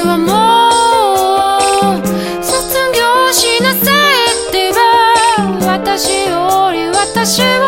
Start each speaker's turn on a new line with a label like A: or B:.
A: はもう卒業しなさいってば。私より私は